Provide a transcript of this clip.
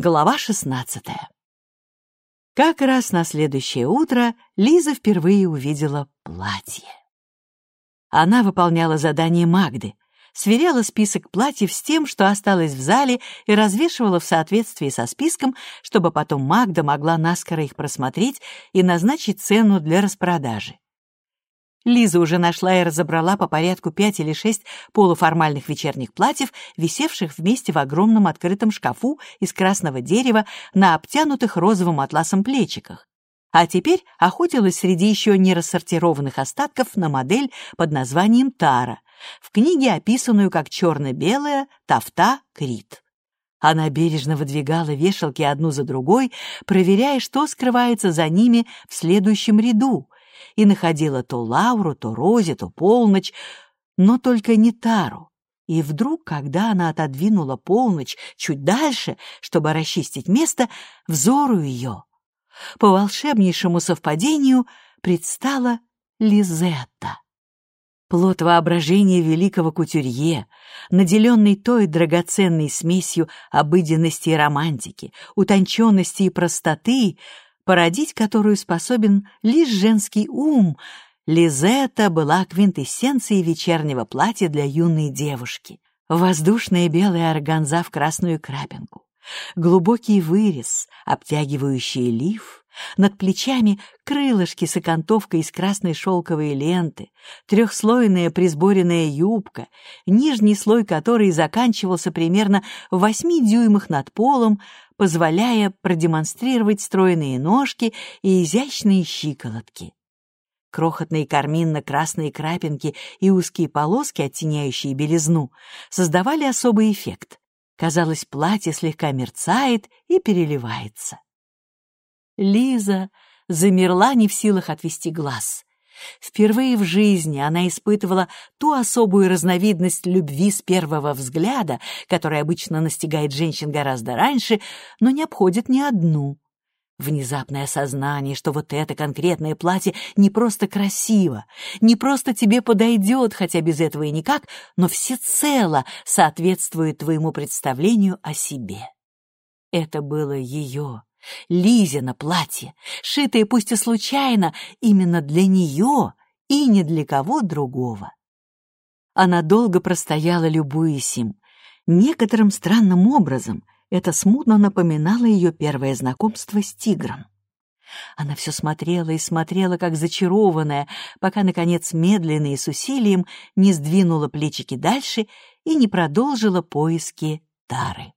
Глава шестнадцатая. Как раз на следующее утро Лиза впервые увидела платье. Она выполняла задание Магды, сверяла список платьев с тем, что осталось в зале, и развешивала в соответствии со списком, чтобы потом Магда могла наскоро их просмотреть и назначить цену для распродажи. Лиза уже нашла и разобрала по порядку пять или шесть полуформальных вечерних платьев, висевших вместе в огромном открытом шкафу из красного дерева на обтянутых розовым атласом плечиках. А теперь охотилась среди еще не рассортированных остатков на модель под названием Тара, в книге описанную как черно-белая тафта Крит. Она бережно выдвигала вешалки одну за другой, проверяя, что скрывается за ними в следующем ряду, и находила то Лауру, то Рози, то Полночь, но только не Тару. И вдруг, когда она отодвинула Полночь чуть дальше, чтобы расчистить место, взору ее, по волшебнейшему совпадению, предстала Лизетта. Плод воображения великого кутюрье, наделенный той драгоценной смесью обыденности и романтики, утонченности и простоты, породить которую способен лишь женский ум, Лизетта была квинтэссенцией вечернего платья для юной девушки. Воздушная белая органза в красную крапинку, глубокий вырез, обтягивающий лиф, над плечами крылышки с окантовкой из красной шелковой ленты, трехслойная присборенная юбка, нижний слой которой заканчивался примерно в восьми дюймах над полом, позволяя продемонстрировать стройные ножки и изящные щиколотки. Крохотные карминно-красные крапинки и узкие полоски, оттеняющие белизну, создавали особый эффект. Казалось, платье слегка мерцает и переливается. Лиза замерла не в силах отвести глаз. Впервые в жизни она испытывала ту особую разновидность любви с первого взгляда, которая обычно настигает женщин гораздо раньше, но не обходит ни одну. Внезапное осознание, что вот это конкретное платье не просто красиво, не просто тебе подойдет, хотя без этого и никак, но всецело соответствует твоему представлению о себе. Это было ее Лизина платье, шитое пусть и случайно, именно для нее и ни для кого другого. Она долго простояла, любуясь им. Некоторым странным образом это смутно напоминало ее первое знакомство с тигром. Она все смотрела и смотрела, как зачарованная, пока, наконец, медленно и с усилием не сдвинула плечики дальше и не продолжила поиски Тары.